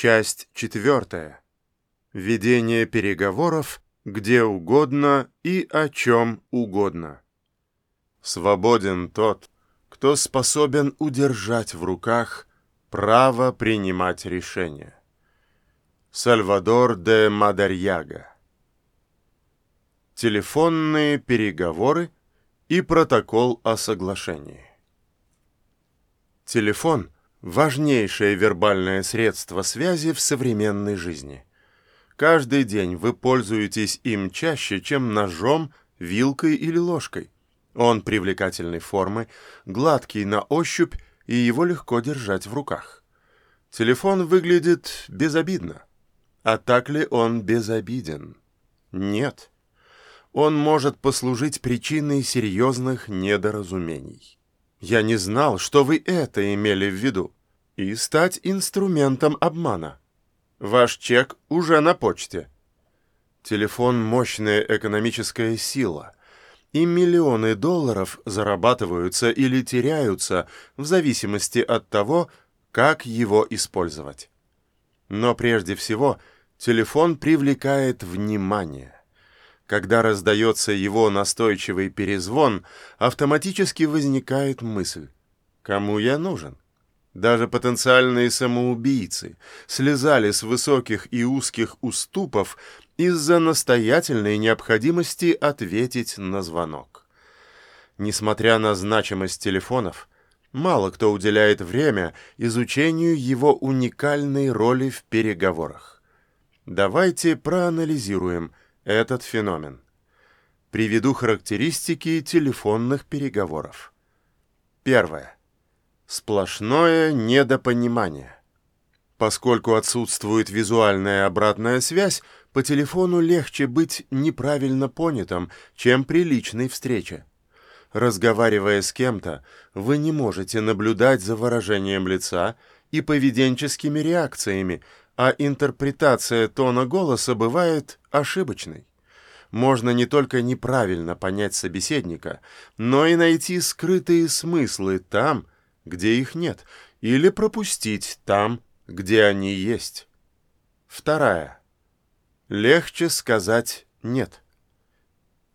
Часть четвертая. Ведение переговоров где угодно и о чем угодно. Свободен тот, кто способен удержать в руках право принимать решения. Сальвадор де Мадарьяга Телефонные переговоры и протокол о соглашении. Телефон – важнейшее вербальное средство связи в современной жизни. Каждый день вы пользуетесь им чаще, чем ножом, вилкой или ложкой. Он привлекательной формы, гладкий на ощупь, и его легко держать в руках. Телефон выглядит безобидно. А так ли он безобиден? Нет он может послужить причиной серьезных недоразумений. Я не знал, что вы это имели в виду, и стать инструментом обмана. Ваш чек уже на почте. Телефон – мощная экономическая сила, и миллионы долларов зарабатываются или теряются в зависимости от того, как его использовать. Но прежде всего телефон привлекает внимание. Когда раздается его настойчивый перезвон, автоматически возникает мысль «Кому я нужен?». Даже потенциальные самоубийцы слезали с высоких и узких уступов из-за настоятельной необходимости ответить на звонок. Несмотря на значимость телефонов, мало кто уделяет время изучению его уникальной роли в переговорах. Давайте проанализируем – этот феномен. Приведу характеристики телефонных переговоров. Первое. Сплошное недопонимание. Поскольку отсутствует визуальная обратная связь, по телефону легче быть неправильно понятым, чем при личной встрече. Разговаривая с кем-то, вы не можете наблюдать за выражением лица и поведенческими реакциями, а интерпретация тона голоса бывает ошибочной. Можно не только неправильно понять собеседника, но и найти скрытые смыслы там, где их нет, или пропустить там, где они есть. Вторая. Легче сказать «нет».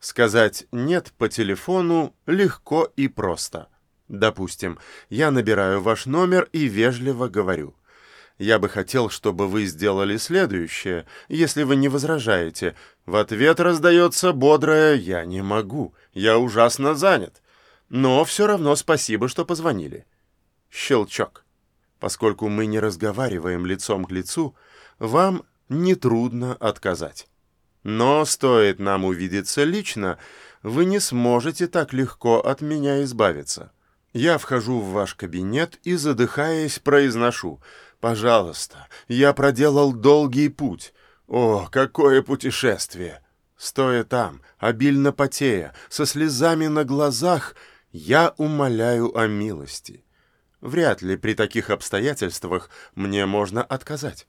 Сказать «нет» по телефону легко и просто. Допустим, я набираю ваш номер и вежливо говорю – я бы хотел, чтобы вы сделали следующее, если вы не возражаете. В ответ раздается бодрое «я не могу, я ужасно занят». Но все равно спасибо, что позвонили. Щелчок. Поскольку мы не разговариваем лицом к лицу, вам нетрудно отказать. Но стоит нам увидеться лично, вы не сможете так легко от меня избавиться. Я вхожу в ваш кабинет и, задыхаясь, произношу «Пожалуйста, я проделал долгий путь. О, какое путешествие!» Стоя там, обильно потея, со слезами на глазах, я умоляю о милости. Вряд ли при таких обстоятельствах мне можно отказать.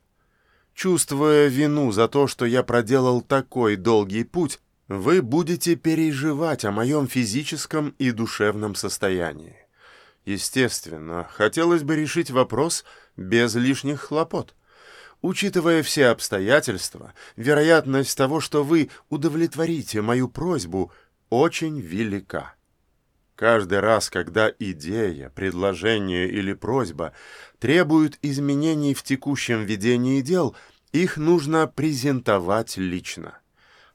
Чувствуя вину за то, что я проделал такой долгий путь, вы будете переживать о моем физическом и душевном состоянии. Естественно, хотелось бы решить вопрос без лишних хлопот. Учитывая все обстоятельства, вероятность того, что вы удовлетворите мою просьбу, очень велика. Каждый раз, когда идея, предложение или просьба требуют изменений в текущем ведении дел, их нужно презентовать лично.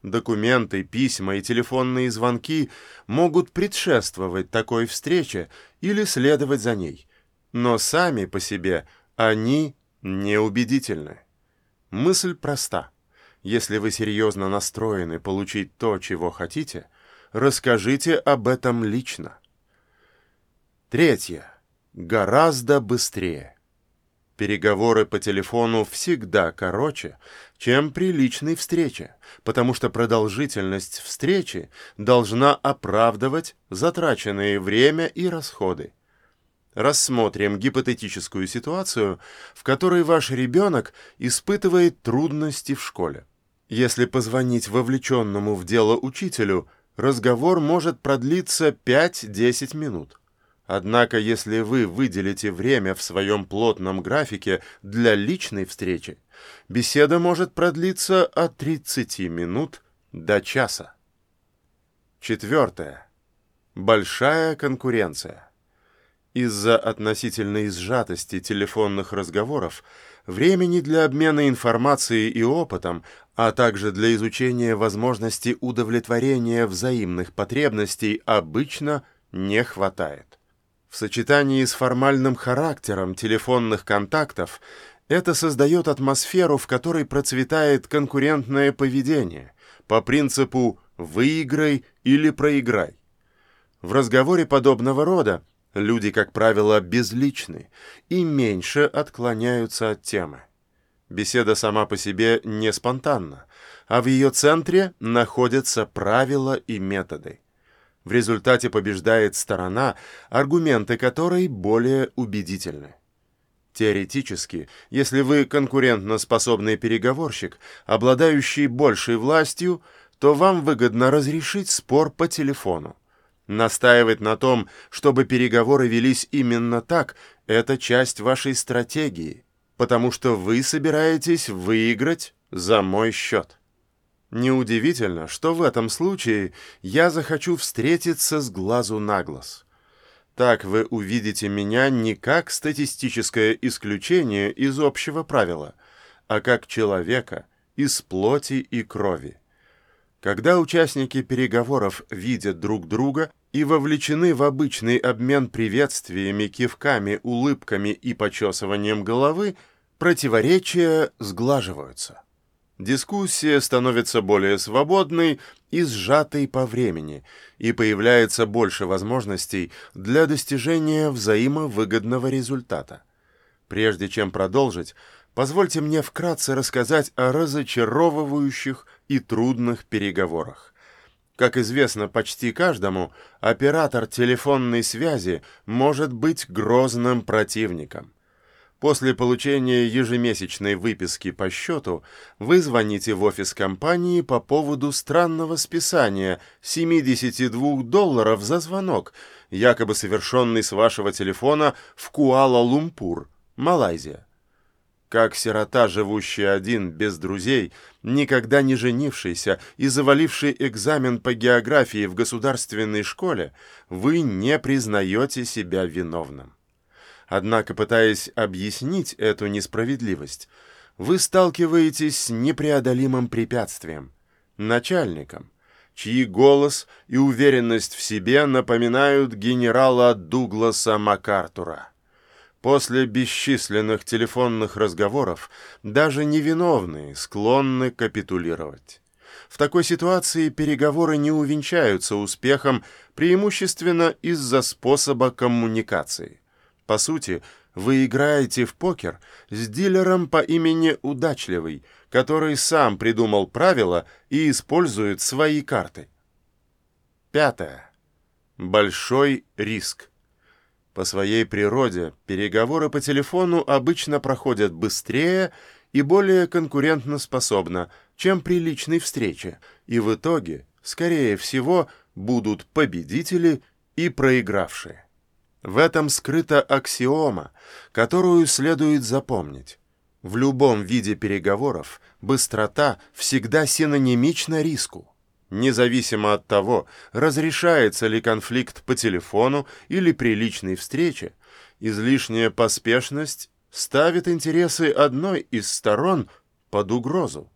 Документы, письма и телефонные звонки могут предшествовать такой встрече или следовать за ней. Но сами по себе они неубедительны. Мысль проста. Если вы серьезно настроены получить то, чего хотите, расскажите об этом лично. Третье. Гораздо быстрее. Переговоры по телефону всегда короче, чем при личной встрече, потому что продолжительность встречи должна оправдывать затраченное время и расходы. Рассмотрим гипотетическую ситуацию, в которой ваш ребенок испытывает трудности в школе. Если позвонить вовлеченному в дело учителю, разговор может продлиться 5-10 минут. Однако, если вы выделите время в своем плотном графике для личной встречи, беседа может продлиться от 30 минут до часа. Четвертое. Большая конкуренция. Из-за относительной сжатости телефонных разговоров времени для обмена информацией и опытом, а также для изучения возможности удовлетворения взаимных потребностей обычно не хватает. В сочетании с формальным характером телефонных контактов это создает атмосферу, в которой процветает конкурентное поведение по принципу «выиграй или проиграй». В разговоре подобного рода люди, как правило, безличны и меньше отклоняются от темы. Беседа сама по себе не спонтанна, а в ее центре находятся правила и методы. В результате побеждает сторона, аргументы которой более убедительны. Теоретически, если вы конкурентно-способный переговорщик, обладающий большей властью, то вам выгодно разрешить спор по телефону. Настаивать на том, чтобы переговоры велись именно так, это часть вашей стратегии, потому что вы собираетесь выиграть за мой счет. Неудивительно, что в этом случае я захочу встретиться с глазу на глаз. Так вы увидите меня не как статистическое исключение из общего правила, а как человека из плоти и крови. Когда участники переговоров видят друг друга и вовлечены в обычный обмен приветствиями, кивками, улыбками и почесыванием головы, противоречия сглаживаются. Дискуссия становится более свободной и сжатой по времени, и появляется больше возможностей для достижения взаимовыгодного результата. Прежде чем продолжить, позвольте мне вкратце рассказать о разочаровывающих и трудных переговорах. Как известно почти каждому, оператор телефонной связи может быть грозным противником – После получения ежемесячной выписки по счету вы звоните в офис компании по поводу странного списания 72 долларов за звонок, якобы совершенный с вашего телефона в Куала-Лумпур, Малайзия. Как сирота, живущий один, без друзей, никогда не женившийся и заваливший экзамен по географии в государственной школе, вы не признаете себя виновным. Однако, пытаясь объяснить эту несправедливость, вы сталкиваетесь с непреодолимым препятствием – начальником, чьи голос и уверенность в себе напоминают генерала Дугласа МакАртура. После бесчисленных телефонных разговоров даже невиновные склонны капитулировать. В такой ситуации переговоры не увенчаются успехом преимущественно из-за способа коммуникации. По сути, вы играете в покер с дилером по имени Удачливый, который сам придумал правила и использует свои карты. Пятое. Большой риск. По своей природе переговоры по телефону обычно проходят быстрее и более конкурентноспособно, чем при личной встрече, и в итоге, скорее всего, будут победители и проигравшие. В этом скрыта аксиома, которую следует запомнить. В любом виде переговоров быстрота всегда синонимична риску. Независимо от того, разрешается ли конфликт по телефону или при личной встрече, излишняя поспешность ставит интересы одной из сторон под угрозу.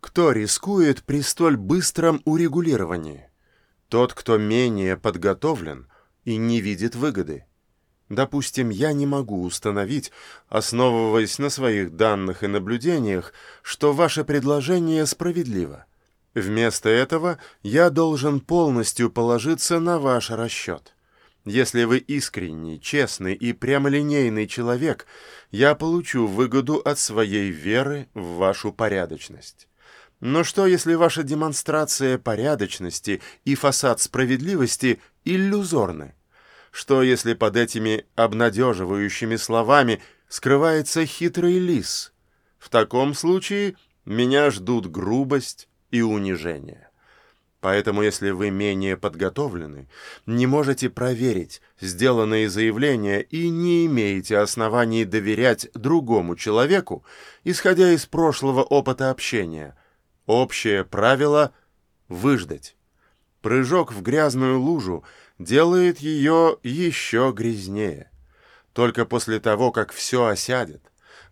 Кто рискует при столь быстром урегулировании? Тот, кто менее подготовлен – и не видит выгоды. Допустим, я не могу установить, основываясь на своих данных и наблюдениях, что ваше предложение справедливо. Вместо этого я должен полностью положиться на ваш расчет. Если вы искренний, честный и прямолинейный человек, я получу выгоду от своей веры в вашу порядочность. Но что, если ваша демонстрация порядочности и фасад справедливости иллюзорны? Что, если под этими обнадеживающими словами скрывается хитрый лис? В таком случае меня ждут грубость и унижение. Поэтому, если вы менее подготовлены, не можете проверить сделанные заявления и не имеете оснований доверять другому человеку, исходя из прошлого опыта общения, общее правило – выждать. Прыжок в грязную лужу делает ее еще грязнее. Только после того, как все осядет,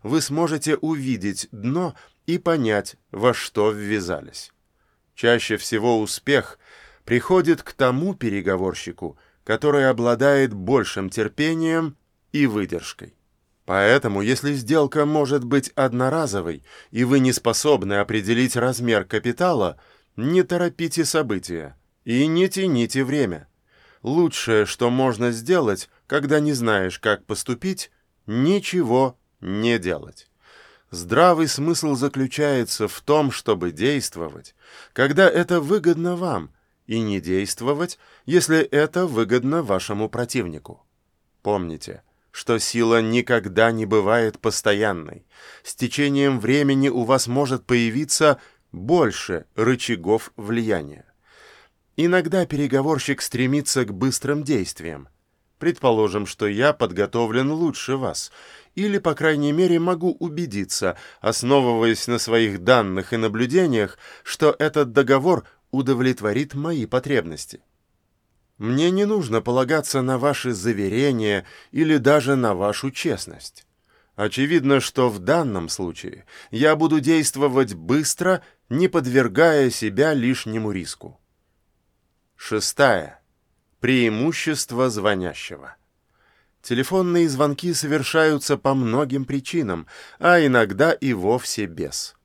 вы сможете увидеть дно и понять, во что ввязались. Чаще всего успех приходит к тому переговорщику, который обладает большим терпением и выдержкой. Поэтому, если сделка может быть одноразовой, и вы не способны определить размер капитала, не торопите события и не тяните время. Лучшее, что можно сделать, когда не знаешь, как поступить, ничего не делать. Здравый смысл заключается в том, чтобы действовать, когда это выгодно вам, и не действовать, если это выгодно вашему противнику. Помните, что сила никогда не бывает постоянной. С течением времени у вас может появиться больше рычагов влияния. Иногда переговорщик стремится к быстрым действиям. Предположим, что я подготовлен лучше вас, или, по крайней мере, могу убедиться, основываясь на своих данных и наблюдениях, что этот договор удовлетворит мои потребности. Мне не нужно полагаться на ваши заверения или даже на вашу честность. Очевидно, что в данном случае я буду действовать быстро, не подвергая себя лишнему риску. Шестая. Преимущество звонящего. Телефонные звонки совершаются по многим причинам, а иногда и вовсе без.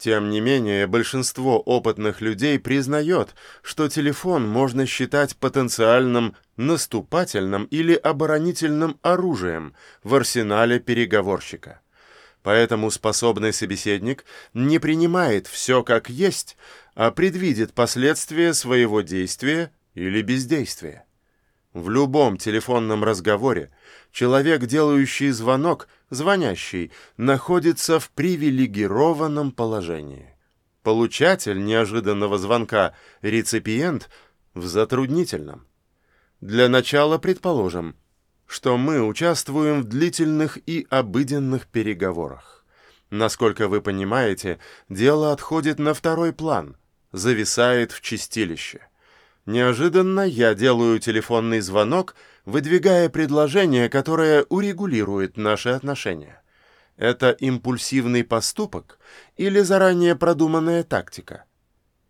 Тем не менее, большинство опытных людей признает, что телефон можно считать потенциальным наступательным или оборонительным оружием в арсенале переговорщика. Поэтому способный собеседник не принимает все как есть, а предвидит последствия своего действия или бездействия. В любом телефонном разговоре человек, делающий звонок, звонящий, находится в привилегированном положении. Получатель неожиданного звонка, реципиент, в затруднительном. Для начала предположим, что мы участвуем в длительных и обыденных переговорах. Насколько вы понимаете, дело отходит на второй план, зависает в чистилище. Неожиданно я делаю телефонный звонок, выдвигая предложение, которое урегулирует наши отношения. Это импульсивный поступок или заранее продуманная тактика?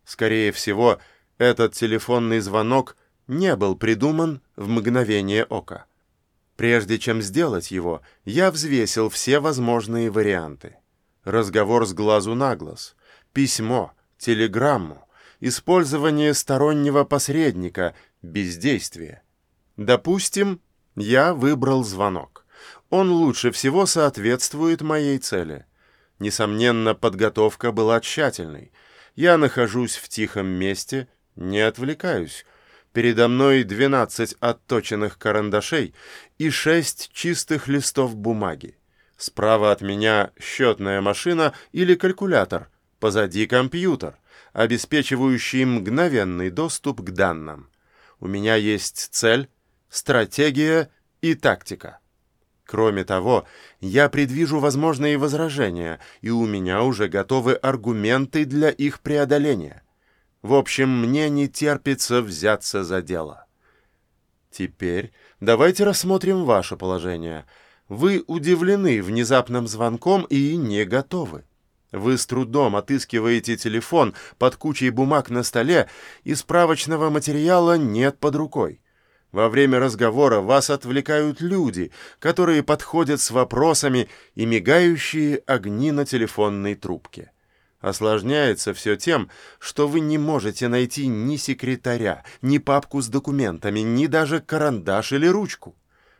Скорее всего, этот телефонный звонок не был придуман в мгновение ока. Прежде чем сделать его, я взвесил все возможные варианты. Разговор с глазу на глаз, письмо, телеграмму, использование стороннего посредника, бездействие. Допустим, я выбрал звонок. Он лучше всего соответствует моей цели. Несомненно, подготовка была тщательной. Я нахожусь в тихом месте, не отвлекаюсь. Передо мной 12 отточенных карандашей и 6 чистых листов бумаги. Справа от меня счетная машина или калькулятор, позади компьютер обеспечивающий мгновенный доступ к данным. У меня есть цель, стратегия и тактика. Кроме того, я предвижу возможные возражения, и у меня уже готовы аргументы для их преодоления. В общем, мне не терпится взяться за дело. Теперь давайте рассмотрим ваше положение. Вы удивлены внезапным звонком и не готовы. Вы с трудом отыскиваете телефон под кучей бумаг на столе, и справочного материала нет под рукой. Во время разговора вас отвлекают люди, которые подходят с вопросами и мигающие огни на телефонной трубке. Осложняется все тем, что вы не можете найти ни секретаря, ни папку с документами, ни даже карандаш или ручку.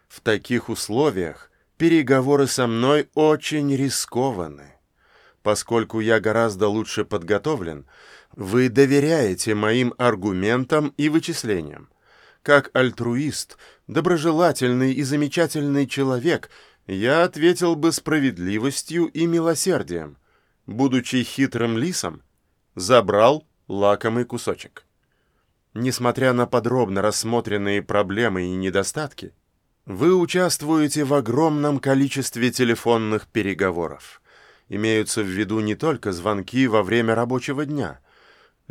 В таких условиях переговоры со мной очень рискованы. Поскольку я гораздо лучше подготовлен, вы доверяете моим аргументам и вычислениям. Как альтруист, доброжелательный и замечательный человек, я ответил бы справедливостью и милосердием. Будучи хитрым лисом, забрал лакомый кусочек. Несмотря на подробно рассмотренные проблемы и недостатки, вы участвуете в огромном количестве телефонных переговоров. Имеются в виду не только звонки во время рабочего дня.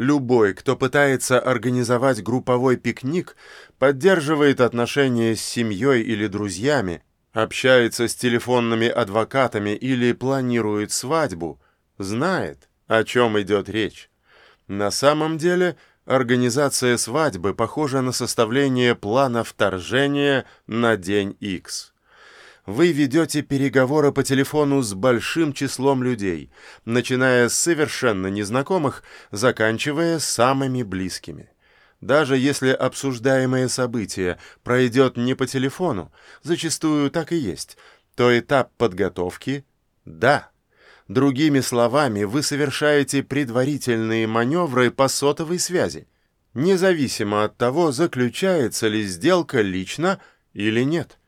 Любой, кто пытается организовать групповой пикник, поддерживает отношения с семьей или друзьями, общается с телефонными адвокатами или планирует свадьбу, знает, о чем идет речь. На самом деле – Организация свадьбы похожа на составление плана вторжения на день X. Вы ведете переговоры по телефону с большим числом людей, начиная с совершенно незнакомых, заканчивая самыми близкими. Даже если обсуждаемое событие пройдет не по телефону, зачастую так и есть, то этап подготовки – да. Другими словами, вы совершаете предварительные маневры по сотовой связи, независимо от того, заключается ли сделка лично или нет.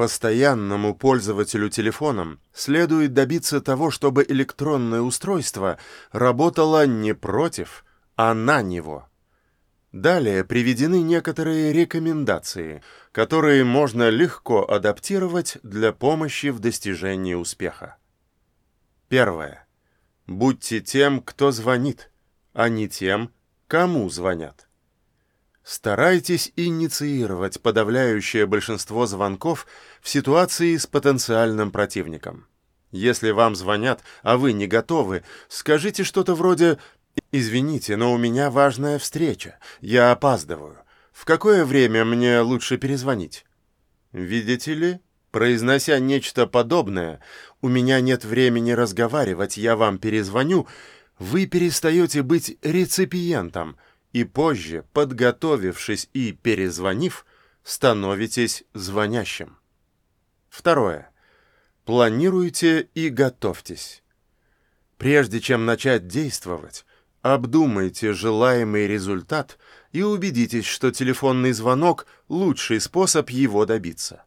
Постоянному пользователю телефоном следует добиться того, чтобы электронное устройство работало не против, а на него. Далее приведены некоторые рекомендации, которые можно легко адаптировать для помощи в достижении успеха. Первое. Будьте тем, кто звонит, а не тем, кому звонят. Старайтесь инициировать подавляющее большинство звонков в ситуации с потенциальным противником. Если вам звонят, а вы не готовы, скажите что-то вроде «Извините, но у меня важная встреча, я опаздываю. В какое время мне лучше перезвонить?» Видите ли, Произнося нечто подобное, «У меня нет времени разговаривать, я вам перезвоню», вы перестаете быть реципиентом и позже, подготовившись и перезвонив, становитесь звонящим. Второе. Планируйте и готовьтесь. Прежде чем начать действовать, обдумайте желаемый результат и убедитесь, что телефонный звонок – лучший способ его добиться.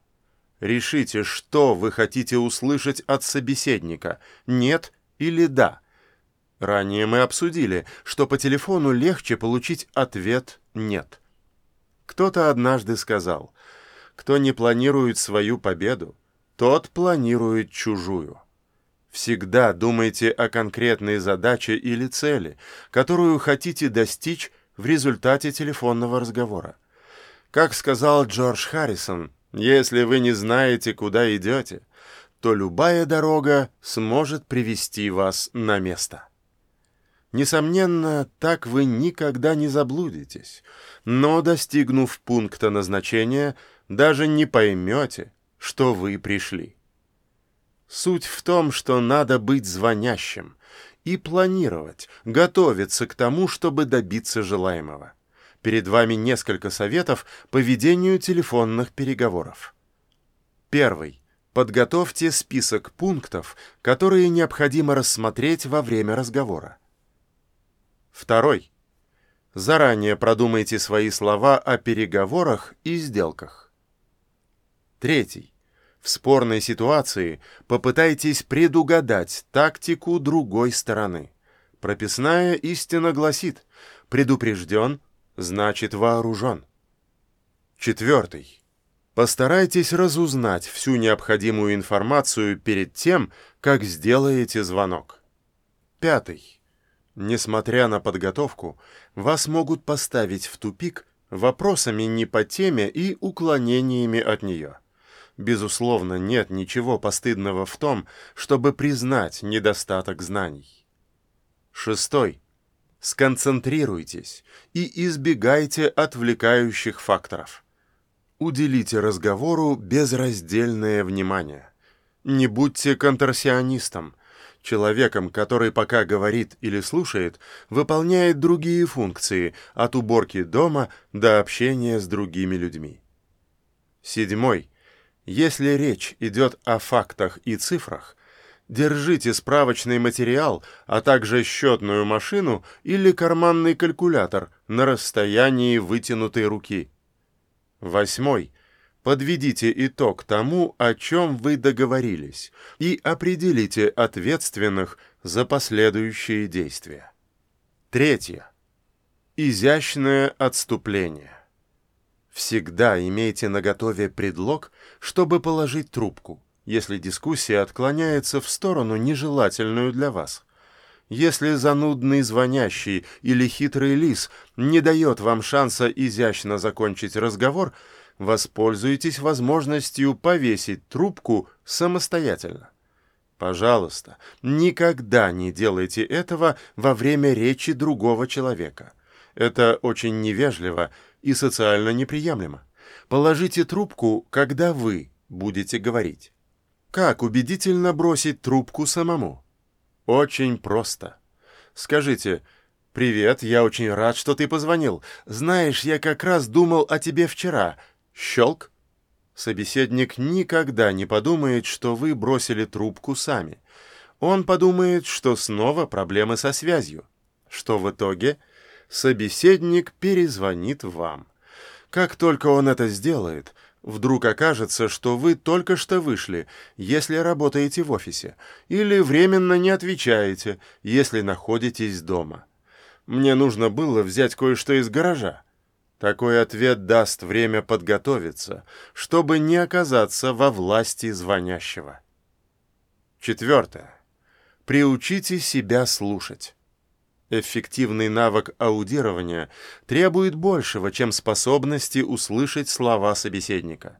Решите, что вы хотите услышать от собеседника – нет или да. Ранее мы обсудили, что по телефону легче получить ответ «нет». Кто-то однажды сказал, кто не планирует свою победу, тот планирует чужую. Всегда думайте о конкретной задаче или цели, которую хотите достичь в результате телефонного разговора. Как сказал Джордж Харрисон – если вы не знаете, куда идете, то любая дорога сможет привести вас на место. Несомненно, так вы никогда не заблудитесь, но, достигнув пункта назначения, даже не поймете, что вы пришли. Суть в том, что надо быть звонящим и планировать, готовиться к тому, чтобы добиться желаемого. Перед вами несколько советов по ведению телефонных переговоров. Первый. Подготовьте список пунктов, которые необходимо рассмотреть во время разговора. Второй. Заранее продумайте свои слова о переговорах и сделках. Третий. В спорной ситуации попытайтесь предугадать тактику другой стороны. Прописная истина гласит «предупрежден, значит вооружен. Четвертый. Постарайтесь разузнать всю необходимую информацию перед тем, как сделаете звонок. Пятый. Несмотря на подготовку, вас могут поставить в тупик вопросами не по теме и уклонениями от нее. Безусловно, нет ничего постыдного в том, чтобы признать недостаток знаний. Шестой. Сконцентрируйтесь и избегайте отвлекающих факторов. Уделите разговору безраздельное внимание. Не будьте конторсионистом. Человеком, который пока говорит или слушает, выполняет другие функции, от уборки дома до общения с другими людьми. Седьмой. Если речь идет о фактах и цифрах, Держите справочный материал, а также счетную машину или карманный калькулятор на расстоянии вытянутой руки. Восьмой. Подведите итог тому, о чем вы договорились, и определите ответственных за последующие действия. Третье. Изящное отступление. Всегда имейте наготове предлог, чтобы положить трубку, если дискуссия отклоняется в сторону, нежелательную для вас. Если занудный звонящий или хитрый лис не дает вам шанса изящно закончить разговор, воспользуйтесь возможностью повесить трубку самостоятельно. Пожалуйста, никогда не делайте этого во время речи другого человека. Это очень невежливо и социально неприемлемо. Положите трубку, когда вы будете говорить. Как убедительно бросить трубку самому? Очень просто. Скажите «Привет, я очень рад, что ты позвонил. Знаешь, я как раз думал о тебе вчера. Щелк?» Собеседник никогда не подумает, что вы бросили трубку сами. Он подумает, что снова проблемы со связью. Что в итоге – собеседник перезвонит вам. Как только он это сделает, вдруг окажется, что вы только что вышли, если работаете в офисе, или временно не отвечаете, если находитесь дома. Мне нужно было взять кое-что из гаража. Такой ответ даст время подготовиться, чтобы не оказаться во власти звонящего. Четвертое. Приучите себя слушать. Эффективный навык аудирования требует большего, чем способности услышать слова собеседника.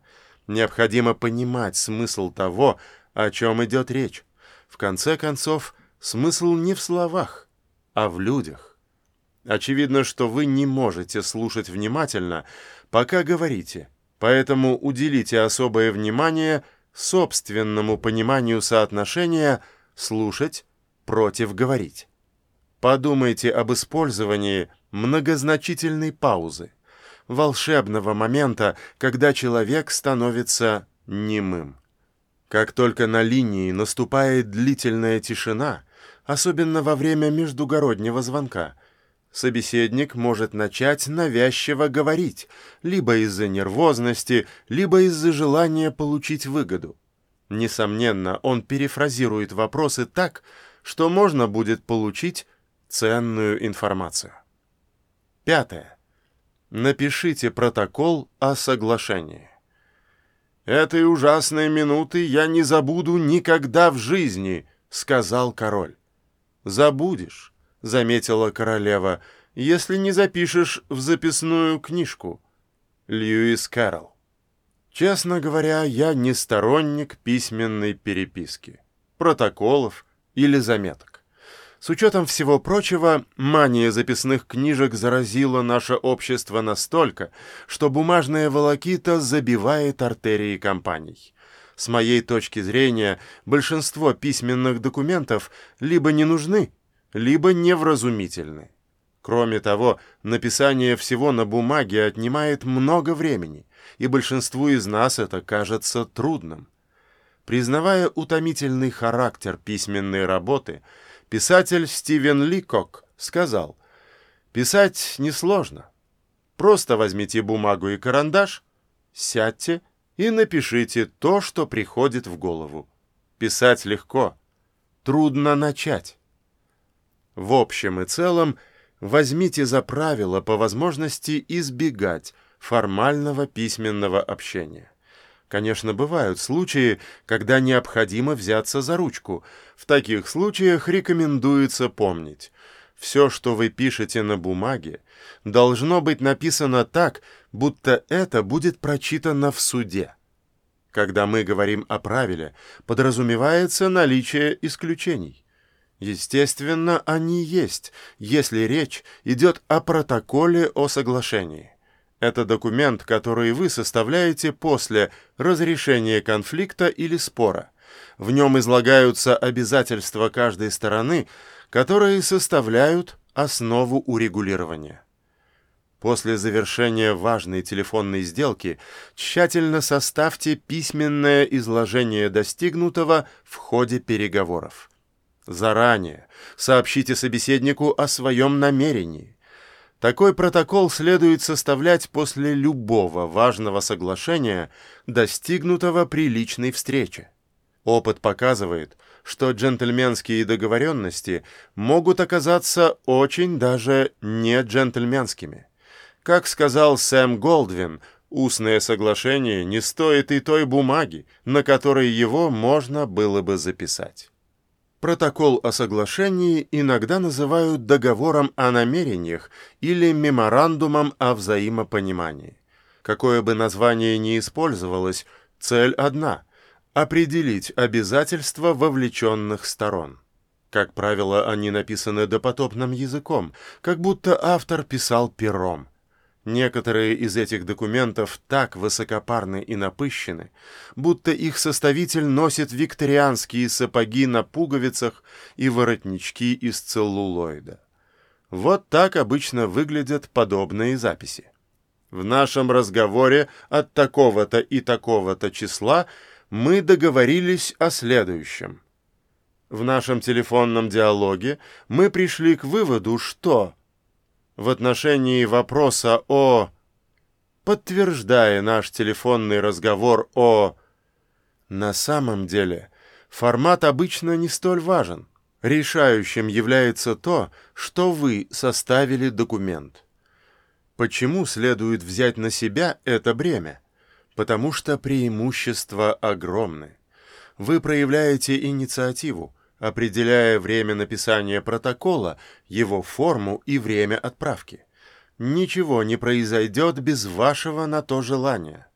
Необходимо понимать смысл того, о чем идет речь. В конце концов, смысл не в словах, а в людях. Очевидно, что вы не можете слушать внимательно, пока говорите, поэтому уделите особое внимание собственному пониманию соотношения «слушать» против «говорить». Подумайте об использовании многозначительной паузы, волшебного момента, когда человек становится немым. Как только на линии наступает длительная тишина, особенно во время междугороднего звонка, собеседник может начать навязчиво говорить, либо из-за нервозности, либо из-за желания получить выгоду. Несомненно, он перефразирует вопросы так, что можно будет получить ценную информацию. Пятое. Напишите протокол о соглашении. «Этой ужасной минуты я не забуду никогда в жизни», — сказал король. «Забудешь», — заметила королева, — «если не запишешь в записную книжку». Льюис Кэрролл. Честно говоря, я не сторонник письменной переписки, протоколов или заметок. С учетом всего прочего, мания записных книжек заразила наше общество настолько, что бумажная волокита забивает артерии компаний. С моей точки зрения, большинство письменных документов либо не нужны, либо невразумительны. Кроме того, написание всего на бумаге отнимает много времени, и большинству из нас это кажется трудным. Признавая утомительный характер письменной работы – Писатель Стивен Ликок сказал, «Писать несложно. Просто возьмите бумагу и карандаш, сядьте и напишите то, что приходит в голову. Писать легко, трудно начать. В общем и целом, возьмите за правило по возможности избегать формального письменного общения. Конечно, бывают случаи, когда необходимо взяться за ручку. В таких случаях рекомендуется помнить. Все, что вы пишете на бумаге, должно быть написано так, будто это будет прочитано в суде. Когда мы говорим о правиле, подразумевается наличие исключений. Естественно, они есть, если речь идет о протоколе о соглашении. Это документ, который вы составляете после разрешения конфликта или спора. В нем излагаются обязательства каждой стороны, которые составляют основу урегулирования. После завершения важной телефонной сделки тщательно составьте письменное изложение достигнутого в ходе переговоров. Заранее сообщите собеседнику о своем намерении. Такой протокол следует составлять после любого важного соглашения, достигнутого при личной встрече. Опыт показывает, что джентльменские договоренности могут оказаться очень даже не джентльменскими. Как сказал Сэм Голдвин, устное соглашение не стоит и той бумаги, на которой его можно было бы записать. Протокол о соглашении иногда называют договором о намерениях или меморандумом о взаимопонимании. Какое бы название ни использовалось, цель одна – определить обязательства вовлеченных сторон. Как правило, они написаны допотопным языком, как будто автор писал пером. Некоторые из этих документов так высокопарны и напыщены, будто их составитель носит викторианские сапоги на пуговицах и воротнички из целлулоида. Вот так обычно выглядят подобные записи. В нашем разговоре от такого-то и такого-то числа мы договорились о следующем. В нашем телефонном диалоге мы пришли к выводу, что в отношении вопроса о... Подтверждая наш телефонный разговор о... На самом деле, формат обычно не столь важен. Решающим является то, что вы составили документ. Почему следует взять на себя это бремя? Потому что преимущества огромны. Вы проявляете инициативу, определяя время написания протокола, его форму и время отправки. Ничего не произойдет без вашего на то желания.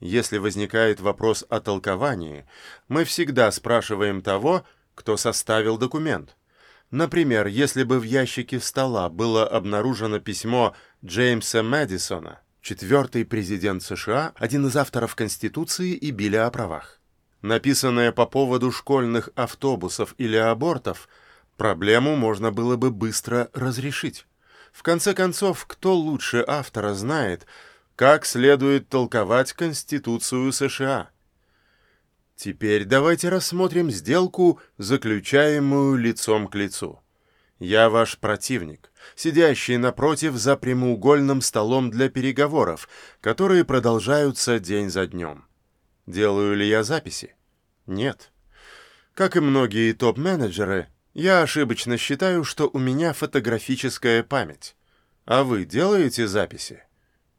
Если возникает вопрос о толковании, мы всегда спрашиваем того, кто составил документ. Например, если бы в ящике стола было обнаружено письмо Джеймса Мэдисона, четвертый президент США, один из авторов Конституции и Билля о правах написанное по поводу школьных автобусов или абортов, проблему можно было бы быстро разрешить. В конце концов, кто лучше автора знает, как следует толковать Конституцию США? Теперь давайте рассмотрим сделку, заключаемую лицом к лицу. Я ваш противник, сидящий напротив за прямоугольным столом для переговоров, которые продолжаются день за днем. Делаю ли я записи? Нет. Как и многие топ-менеджеры, я ошибочно считаю, что у меня фотографическая память. А вы делаете записи?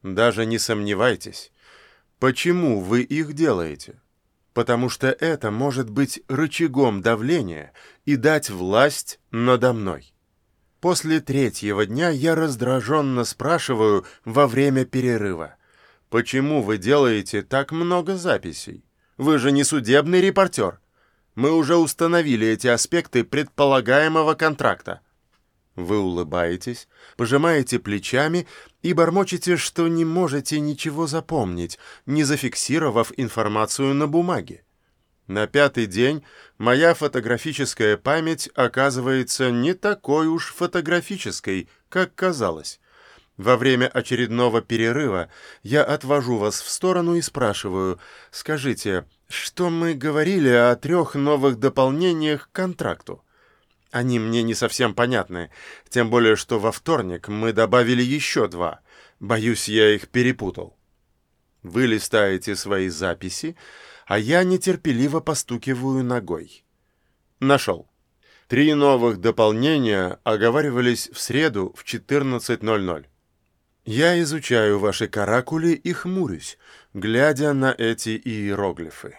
Даже не сомневайтесь. Почему вы их делаете? Потому что это может быть рычагом давления и дать власть надо мной. После третьего дня я раздраженно спрашиваю во время перерыва, почему вы делаете так много записей? Вы же не судебный репортер. Мы уже установили эти аспекты предполагаемого контракта. Вы улыбаетесь, пожимаете плечами и бормочете, что не можете ничего запомнить, не зафиксировав информацию на бумаге. На пятый день моя фотографическая память оказывается не такой уж фотографической, как казалось. Во время очередного перерыва я отвожу вас в сторону и спрашиваю, скажите, что мы говорили о трех новых дополнениях к контракту? Они мне не совсем понятны, тем более, что во вторник мы добавили еще два. Боюсь, я их перепутал. Вы листаете свои записи, а я нетерпеливо постукиваю ногой. Нашел. Три новых дополнения оговаривались в среду в 14.00. Я изучаю ваши каракули и хмурюсь, глядя на эти иероглифы.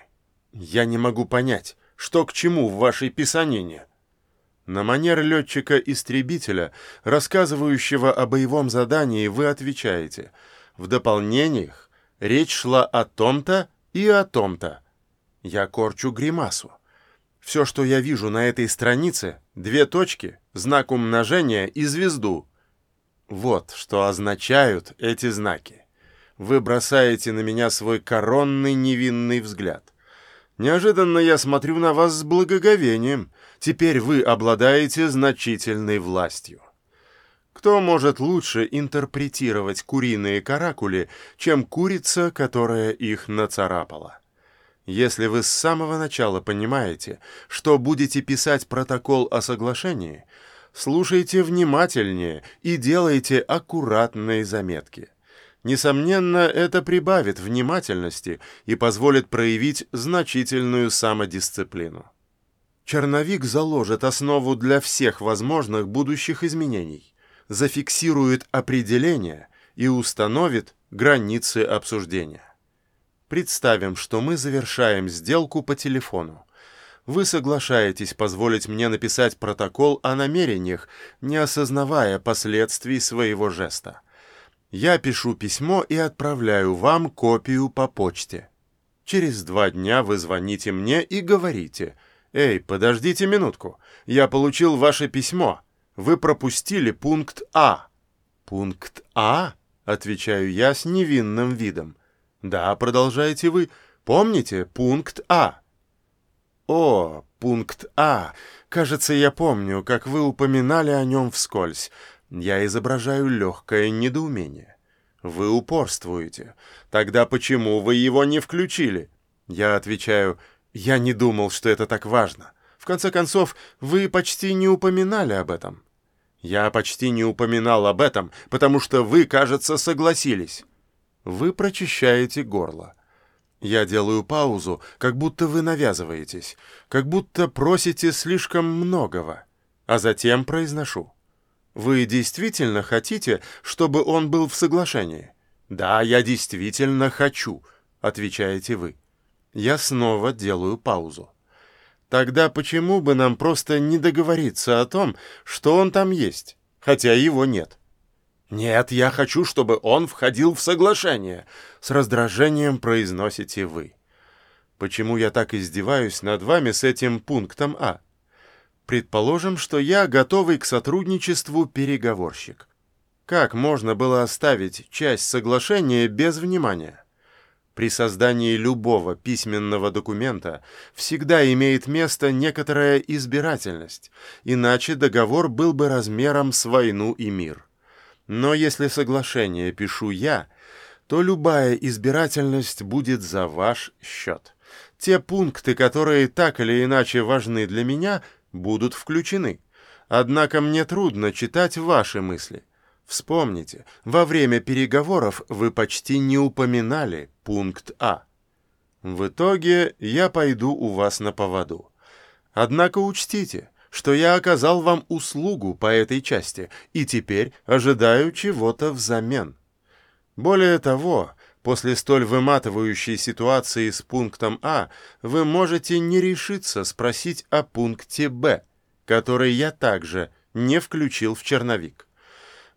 Я не могу понять, что к чему в вашей писанине. На манер летчика-истребителя, рассказывающего о боевом задании, вы отвечаете. В дополнениях речь шла о том-то и о том-то. Я корчу гримасу. Все, что я вижу на этой странице, две точки, знак умножения и звезду — вот что означают эти знаки. Вы бросаете на меня свой коронный невинный взгляд. Неожиданно я смотрю на вас с благоговением. Теперь вы обладаете значительной властью. Кто может лучше интерпретировать куриные каракули, чем курица, которая их нацарапала? Если вы с самого начала понимаете, что будете писать протокол о соглашении – слушайте внимательнее и делайте аккуратные заметки. Несомненно, это прибавит внимательности и позволит проявить значительную самодисциплину. Черновик заложит основу для всех возможных будущих изменений, зафиксирует определения и установит границы обсуждения. Представим, что мы завершаем сделку по телефону. Вы соглашаетесь позволить мне написать протокол о намерениях, не осознавая последствий своего жеста. Я пишу письмо и отправляю вам копию по почте. Через два дня вы звоните мне и говорите, «Эй, подождите минутку, я получил ваше письмо. Вы пропустили пункт А». «Пункт А?» — отвечаю я с невинным видом. Да, продолжаете вы. Помните пункт А? О, пункт А. Кажется, я помню, как вы упоминали о нем вскользь. Я изображаю легкое недоумение. Вы упорствуете. Тогда почему вы его не включили? Я отвечаю, я не думал, что это так важно. В конце концов, вы почти не упоминали об этом. Я почти не упоминал об этом, потому что вы, кажется, согласились. Вы прочищаете горло. Я делаю паузу, как будто вы навязываетесь, как будто просите слишком многого, а затем произношу. Вы действительно хотите, чтобы он был в соглашении? Да, я действительно хочу, отвечаете вы. Я снова делаю паузу. Тогда почему бы нам просто не договориться о том, что он там есть, хотя его нет? «Нет, я хочу, чтобы он входил в соглашение», — с раздражением произносите вы. Почему я так издеваюсь над вами с этим пунктом А? Предположим, что я готовый к сотрудничеству переговорщик. Как можно было оставить часть соглашения без внимания? При создании любого письменного документа всегда имеет место некоторая избирательность, иначе договор был бы размером с войну и мир. Но если соглашение пишу я, то любая избирательность будет за ваш счет. Те пункты, которые так или иначе важны для меня, будут включены. Однако мне трудно читать ваши мысли. Вспомните, во время переговоров вы почти не упоминали пункт А. В итоге я пойду у вас на поводу. Однако учтите, что я оказал вам услугу по этой части и теперь ожидаю чего-то взамен. Более того, после столь выматывающей ситуации с пунктом А вы можете не решиться спросить о пункте Б, который я также не включил в черновик.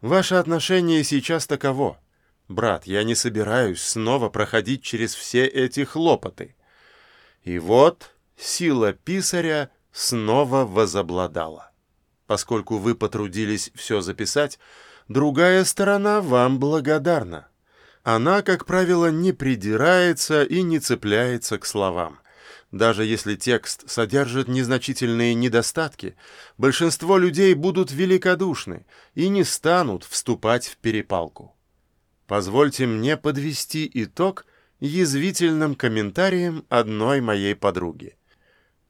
Ваше отношение сейчас таково. Брат, я не собираюсь снова проходить через все эти хлопоты. И вот сила писаря — снова возобладала. Поскольку вы потрудились все записать, другая сторона вам благодарна. Она, как правило, не придирается и не цепляется к словам. Даже если текст содержит незначительные недостатки, большинство людей будут великодушны и не станут вступать в перепалку. Позвольте мне подвести итог язвительным комментарием одной моей подруги.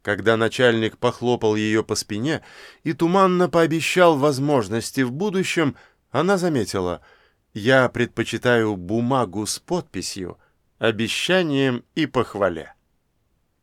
Когда начальник похлопал ее по спине и туманно пообещал возможности в будущем, она заметила, «Я предпочитаю бумагу с подписью, обещанием и похвале».